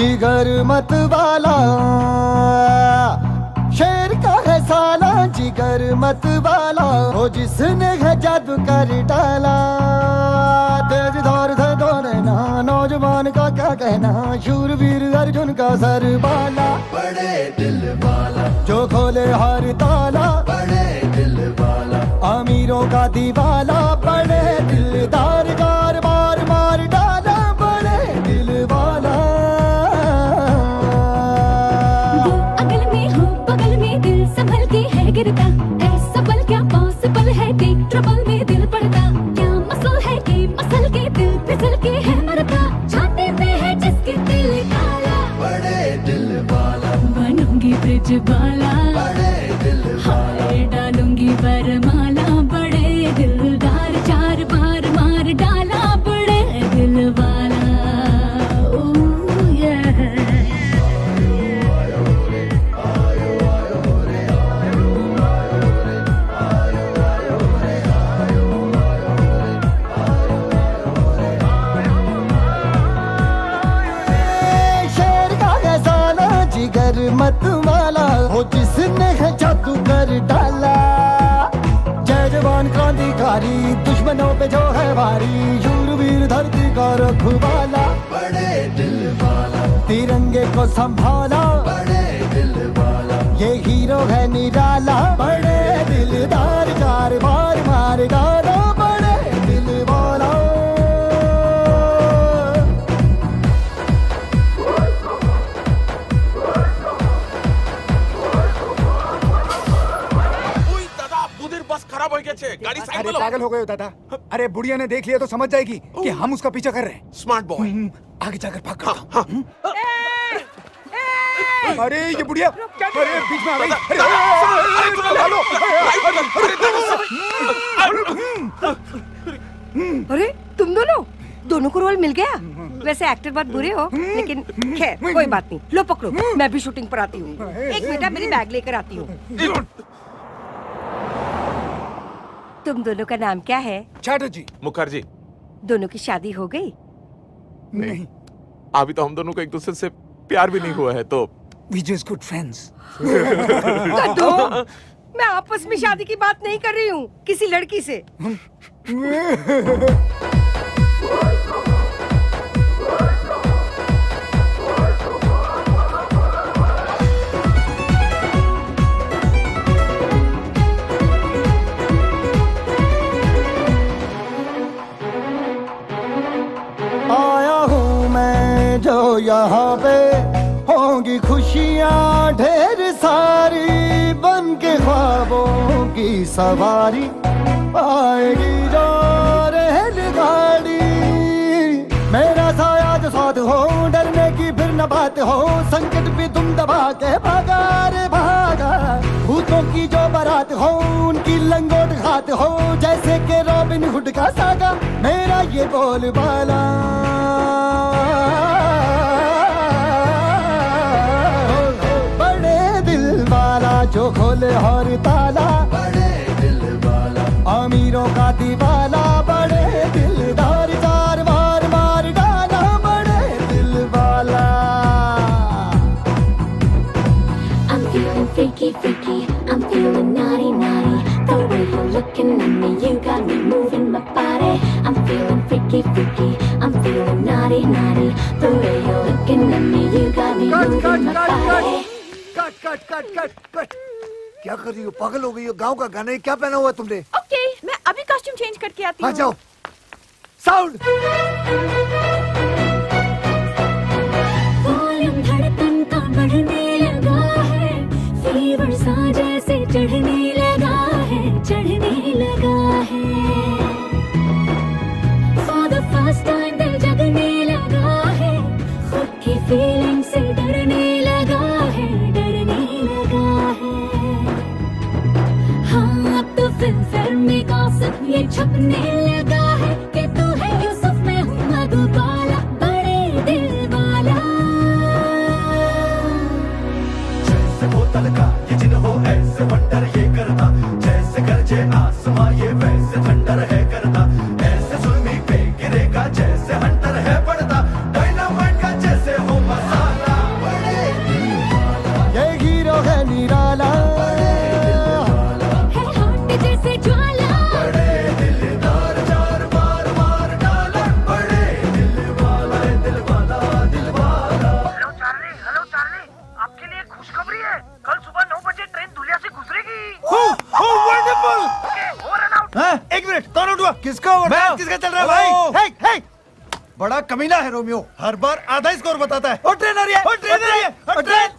जिगर मत वाला। शेर का है साला जिगर मत वाला। हो जिसने है जादू कर डाला। तेज धार थे दोने ना नौजवान का क्या कहना? शूरवीर अर्जुन का सर बाला। बड़े दिल वाला। जो खोले हर ताला। बड़े दिल वाला। अमीरों का दीवाला। बड़े दिलदार जिगर मत वाला हो जिसने है जादू कर डाला। जय जवान क्रांतिकारी दुश्मनों पे जो है भारी शूरवीर धरती का रखवाला बड़े दिल वाला। तिरंगे को संभाला। बड़े दिल वाला। ये हीरो है निराला। बड़े दिलदार चार खराब हो गया गाड़ी साइड में लो पागल हो गए हो दादा अरे बुढ़िया ने देख लिया तो समझ जाएगी कि हम उसका पीछा कर रहे हैं स्मार्ट बॉय आगे जाकर भाग हाँ हाँ। अरे ये बुढ़िया अरे बीच में आ गई अरे अरे तुम दोनों दोनों को रोल मिल गया वैसे एक्टर बहुत बुरे हो लेकिन खैर कोई बात नहीं लो पकड़ो मैं भी शूटिंग पर आती हूँ एक बेटा मेरी बैग लेकर आती हूँ तुम दोनों का नाम क्या है? चैटर्जी। मुखर्जी। दोनों की शादी हो गई? नहीं। अभी तो हम दोनों को एक दूसरे से प्यार भी नहीं हुआ है तो वी जस्ट गुड फ्रेंड्स मैं आपस में शादी की बात नहीं कर रही हूँ किसी लड़की से। यहाँ पे होंगी खुशियाँ ढेर सारी बन के ख्वाबों की सवारी, आएगी जो रेलगाड़ी। मेरा साया जो साथ हो, डरने की फिर न बात हो, संकट भी तुम दबा के भागा रे भागा। भूतों की जो बारात हो, उनकी लंगोट खात हो, जैसे के रॉबिन हुड का सागा। मेरा ये बोल बाला खोले हर ताला बड़े दिल वाला अमीरों का दीवाला बड़े दिलदार चार बार मार डाला बड़े दिल वाला I'm feeling freaky, freaky. I'm feeling naughty, naughty. The way you're looking at me, you got me moving my body. I'm feeling freaky, freaky. I'm feeling naughty, naughty. The way you're looking at me, you got me moving my body. Cut cut cut cut cut क्या कर रही हो? पागल हो गई हो? गाँव का गाना है, क्या पहना हुआ है तुमने? ओके okay, मैं अभी कॉस्ट्यूम चेंज करके आती आ हूँ। जाओ। साउंड वॉल्यूम धड़कन का बढ़ने लगा है। फीवर सा जैसे चढ़ने लगा ये छपने लगा। उठवा किसका मैच किसका चल रहा है भाई? हे, हे! बड़ा कमीना है रोमियो। हर बार आधा स्कोर बताता है। ओ ट्रेनर ये ओ ट्रेनर ये ओ ट्रेन